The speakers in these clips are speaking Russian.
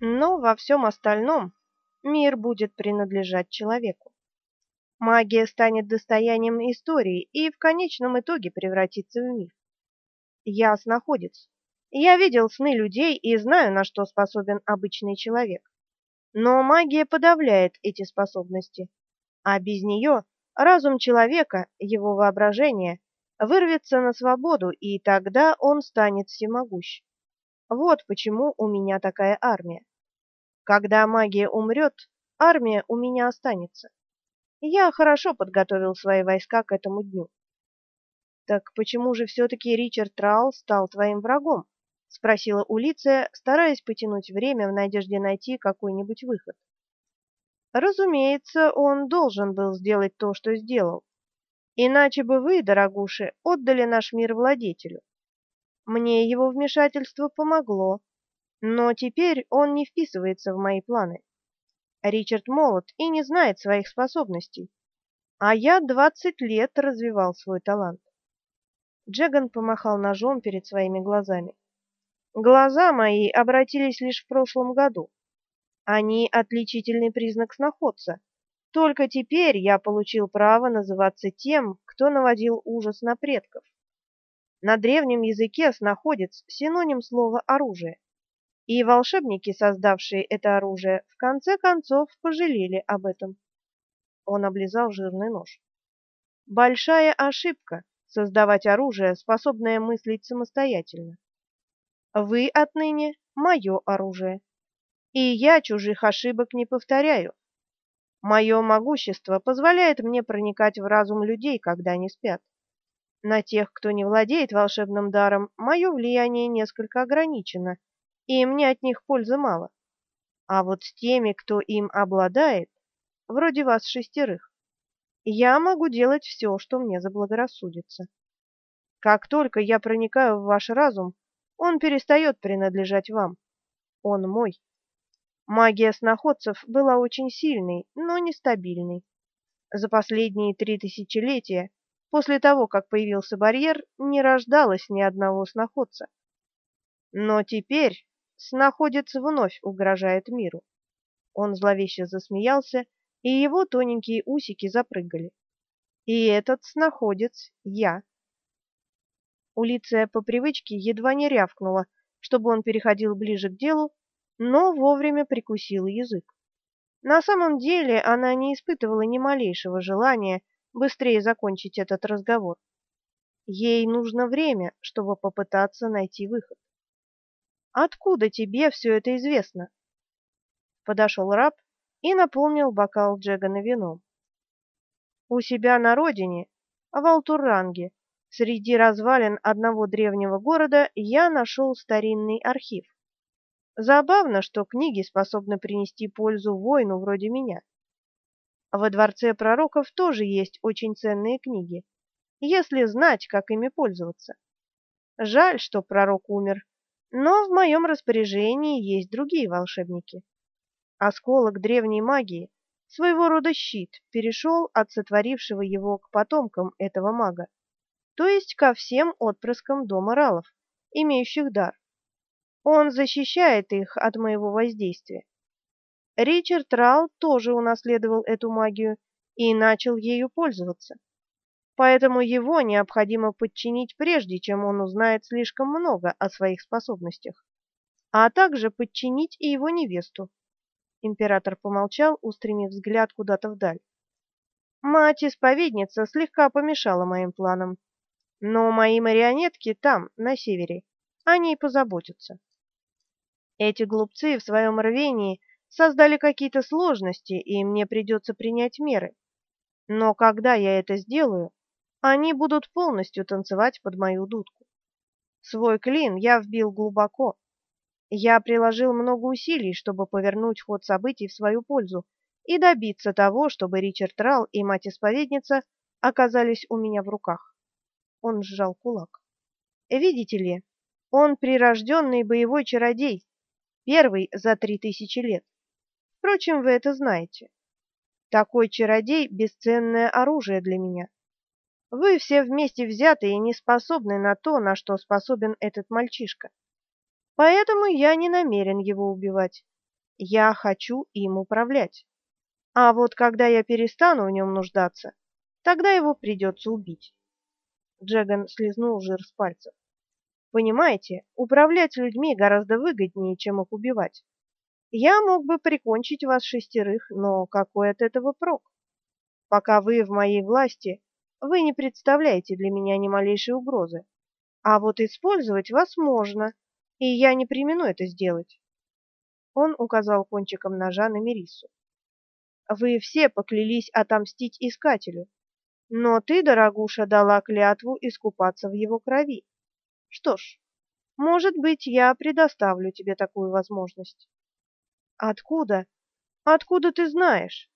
Но во всем остальном мир будет принадлежать человеку. Магия станет достоянием истории и в конечном итоге превратится в миф. Я снаходец. Я видел сны людей и знаю, на что способен обычный человек. Но магия подавляет эти способности, а без нее разум человека, его воображение, вырвется на свободу, и тогда он станет всемогущ. Вот почему у меня такая армия. Когда магия умрет, армия у меня останется. Я хорошо подготовил свои войска к этому дню. Так почему же все таки Ричард Трал стал твоим врагом? спросила Улиция, стараясь потянуть время в надежде найти какой-нибудь выход. Разумеется, он должен был сделать то, что сделал. Иначе бы вы, дорогуши, отдали наш мир владетелю. Мне его вмешательство помогло, но теперь он не вписывается в мои планы. Ричард молод и не знает своих способностей, а я двадцать лет развивал свой талант. Джеган помахал ножом перед своими глазами. Глаза мои обратились лишь в прошлом году. Они отличительный признак сноходца. Только теперь я получил право называться тем, кто наводил ужас на предков. На древнем языке сноходец синоним слова оружие. И волшебники, создавшие это оружие, в конце концов пожалели об этом. Он облизал жирный нож. Большая ошибка создавать оружие, способное мыслить самостоятельно. Вы отныне мое оружие, и я чужих ошибок не повторяю. Мое могущество позволяет мне проникать в разум людей, когда они спят. На тех, кто не владеет волшебным даром, мое влияние несколько ограничено, и мне от них пользы мало. А вот с теми, кто им обладает, вроде вас шестерых, я могу делать все, что мне заблагорассудится. Как только я проникаю в ваш разум, он перестает принадлежать вам. Он мой. Магия сноходцев была очень сильной, но нестабильной. За последние три тысячелетия, после того, как появился барьер, не рождалось ни одного сноходца. Но теперь сноходец вновь угрожает миру. Он зловеще засмеялся, и его тоненькие усики запрыгали. И этот сноходец я. Улиция по привычке едва не рявкнула, чтобы он переходил ближе к делу, но вовремя прикусила язык. На самом деле она не испытывала ни малейшего желания быстрее закончить этот разговор. Ей нужно время, чтобы попытаться найти выход. Откуда тебе все это известно? Подошел раб и наполнил бокал Джегана вином. У себя на родине, в Алтуранге, среди развалин одного древнего города, я нашел старинный архив. Забавно, что книги способны принести пользу воину вроде меня. Во дворце пророков тоже есть очень ценные книги, если знать, как ими пользоваться. Жаль, что пророк умер, но в моем распоряжении есть другие волшебники. Осколок древней магии, своего рода щит, перешел от сотворившего его к потомкам этого мага, то есть ко всем отпрыскам дома Ралов, имеющих дар. Он защищает их от моего воздействия. Ричард Рал тоже унаследовал эту магию и начал ею пользоваться поэтому его необходимо подчинить прежде, чем он узнает слишком много о своих способностях, а также подчинить и его невесту. Император помолчал, устремив взгляд куда-то вдаль. Мать-исповедница слегка помешала моим планам, но мои марионетки там, на севере, о ней позаботятся. Эти глупцы в своем рвении создали какие-то сложности, и мне придется принять меры. Но когда я это сделаю, они будут полностью танцевать под мою дудку. Свой клин я вбил глубоко. Я приложил много усилий, чтобы повернуть ход событий в свою пользу и добиться того, чтобы Ричард Рал и мать-исповедница оказались у меня в руках. Он сжал кулак. Видите ли, он прирожденный боевой чародей, первый за три тысячи лет. Впрочем, вы это знаете. Такой чародей бесценное оружие для меня. Вы все вместе взятые не способны на то, на что способен этот мальчишка. Поэтому я не намерен его убивать. Я хочу им управлять. А вот когда я перестану в нем нуждаться, тогда его придется убить. Джеган слезнул жир с пальцев. Понимаете, управлять людьми гораздо выгоднее, чем их убивать. Я мог бы прикончить вас шестерых, но какой от этого прок? Пока вы в моей власти, вы не представляете для меня ни малейшей угрозы. А вот использовать вас можно, и я не премину это сделать. Он указал кончиком ножа на Мерису. Вы все поклялись отомстить искателю, но ты, дорогуша, дала клятву искупаться в его крови. Что ж, может быть, я предоставлю тебе такую возможность. Откуда? Откуда ты знаешь?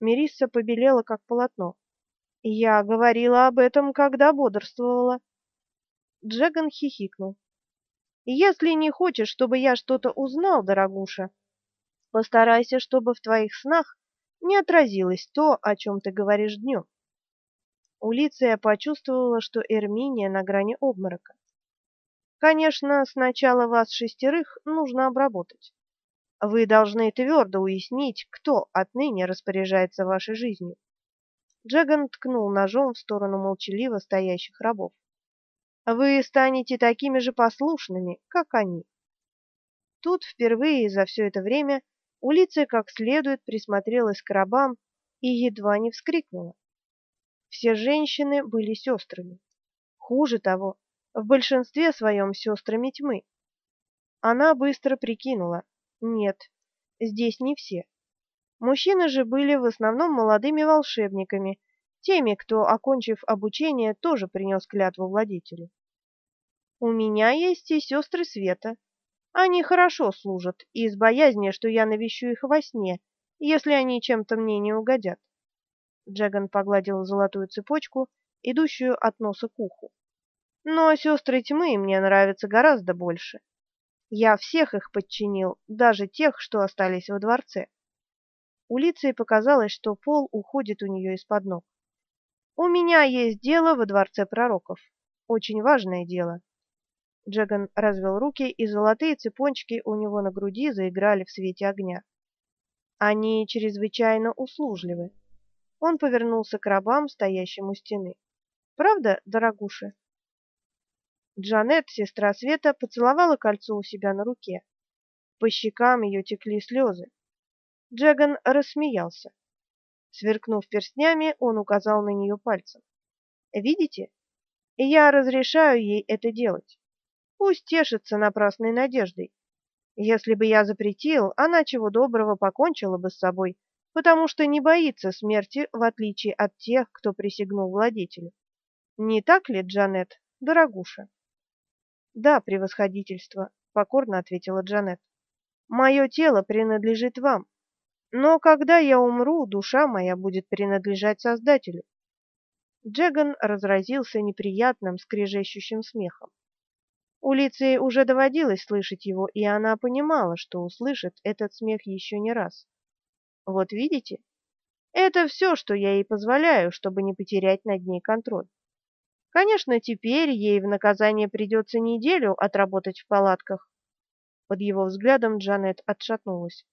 Мерисса побелела как полотно. Я говорила об этом, когда бодрствовала. Джеган хихикнул. Если не хочешь, чтобы я что-то узнал, дорогуша, постарайся, чтобы в твоих снах не отразилось то, о чем ты говоришь днем. Улиция почувствовала, что Эрминия на грани обморока. Конечно, сначала вас шестерых нужно обработать. Вы должны твердо уяснить, кто отныне распоряжается вашей жизнью. Джеган ткнул ножом в сторону молчаливо стоящих рабов. Вы станете такими же послушными, как они. Тут впервые за все это время Улиция как следует присмотрелась к рабам и едва не вскрикнула. Все женщины были сестрами. Хуже того, в большинстве своем сестрами тьмы. Она быстро прикинула: нет, здесь не все. Мужчины же были в основном молодыми волшебниками, теми, кто, окончив обучение, тоже принес клятву владетелю. У меня есть и сестры Света. Они хорошо служат, из боязни, что я навещу их во сне, если они чем-то мне не угодят. Джаган погладил золотую цепочку, идущую от носа к уху. Но сестры тьмы мне нравятся гораздо больше. Я всех их подчинил, даже тех, что остались во дворце. У Лиции показалось, что пол уходит у нее из-под ног. У меня есть дело во дворце пророков. Очень важное дело. Джаган развел руки, и золотые цепочки у него на груди заиграли в свете огня. Они чрезвычайно услужливы. Он повернулся к рабам, стоящим у стены. Правда, дорогуша? Джанет, сестра Света, поцеловала кольцо у себя на руке. По щекам ее текли слезы. Джаган рассмеялся. Сверкнув перстнями, он указал на нее пальцем. Видите? Я разрешаю ей это делать. Пусть тешится напрасной надеждой. Если бы я запретил, она чего доброго покончила бы с собой, потому что не боится смерти, в отличие от тех, кто присягнул владетелю. Не так ли, Джанет, дорогуша? Да, превосходительство, покорно ответила Джанет. Мое тело принадлежит вам. Но когда я умру, душа моя будет принадлежать Создателю. Джеган разразился неприятным, скрежещущим смехом. Улице уже доводилось слышать его, и она понимала, что услышит этот смех еще не раз. Вот видите? Это все, что я ей позволяю, чтобы не потерять над ней контроль. Конечно, теперь ей в наказание придется неделю отработать в палатках. Под его взглядом Джанет отшатнулась.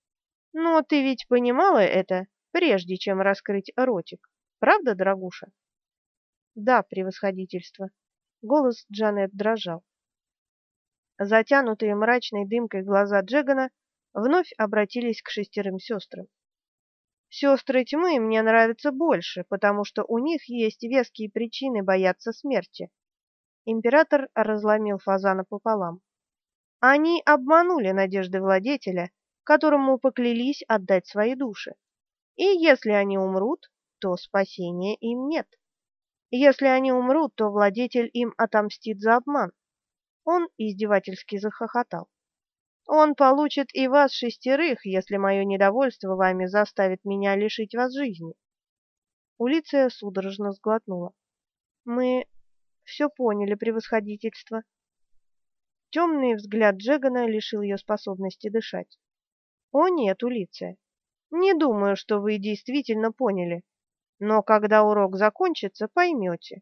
Но ты ведь понимала это, прежде чем раскрыть ротик. Правда, дорогуша? Да, превосходительство. Голос Джанет дрожал. Затянутые мрачной дымкой глаза Джегана вновь обратились к шестерым сестрам. Сестры тьмы мне нравятся больше, потому что у них есть веские причины бояться смерти. Император разломил фазана пополам. Они обманули надежды владетеля, которому поклялись отдать свои души. И если они умрут, то спасения им нет. Если они умрут, то владетель им отомстит за обман. Он издевательски захохотал. Он получит и вас шестерых, если мое недовольство вами заставит меня лишить вас жизни. Улиция судорожно сглотнула. Мы все поняли, превосходительство. Темный взгляд Джегана лишил ее способности дышать. О нет, Улиция. Не думаю, что вы действительно поняли. Но когда урок закончится, поймете.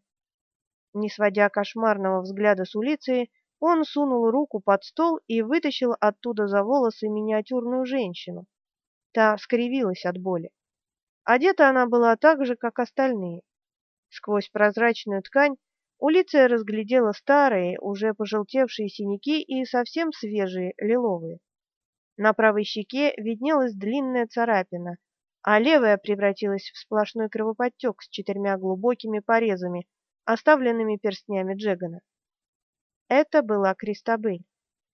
Не сводя кошмарного взгляда с Улиции, Он сунул руку под стол и вытащил оттуда за волосы миниатюрную женщину. Та скривилась от боли. Одета она была так же, как остальные. Сквозь прозрачную ткань Улиция разглядела старые, уже пожелтевшие синяки и совсем свежие, лиловые. На правой щеке виднелась длинная царапина, а левая превратилась в сплошной кровоподтек с четырьмя глубокими порезами, оставленными перстнями Джегана. Это была Кристабель,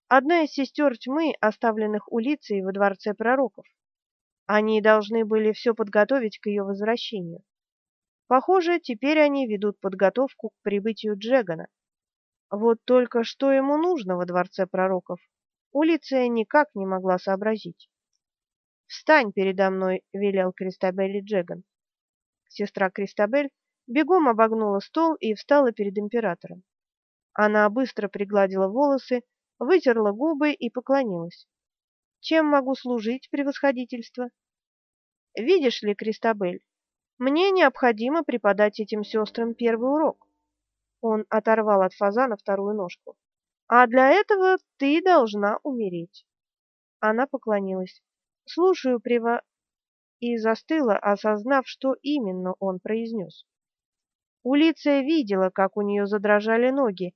одна из сестер тьмы, оставленных улицей во дворце пророков. Они должны были все подготовить к ее возвращению. Похоже, теперь они ведут подготовку к прибытию Джегана. Вот только что ему нужно во дворце пророков, Улиция никак не могла сообразить. «Встань передо мной», — велел Кристабель Джеган. Сестра Кристабель бегом обогнула стол и встала перед императором. Она быстро пригладила волосы, вытерла губы и поклонилась. «Чем могу служить, превосходительство?» «Видишь ли, Кристабель, мне необходимо преподать этим сестрам первый урок. Он оторвал от фазана вторую ножку. А для этого ты должна умереть. Она поклонилась. Слушаю, приво и застыла, осознав, что именно он произнес. Улиция видела, как у нее задрожали ноги,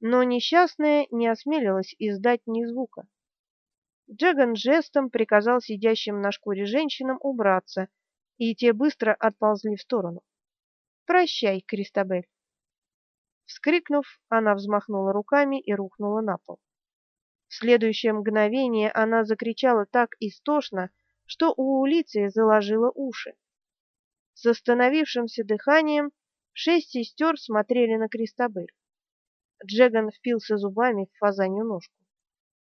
но несчастная не осмелилась издать ни звука. Джеган жестом приказал сидящим на шкуре женщинам убраться и те быстро отползли в сторону. «Прощай, Кристабель!» Вскрикнув, она взмахнула руками и рухнула на пол. В следующее мгновение она закричала так истошно, что у Улиции заложило уши. С остановившимся дыханием шесть сестер смотрели на Кристабель. Джеган впился зубами в фазанью ножку.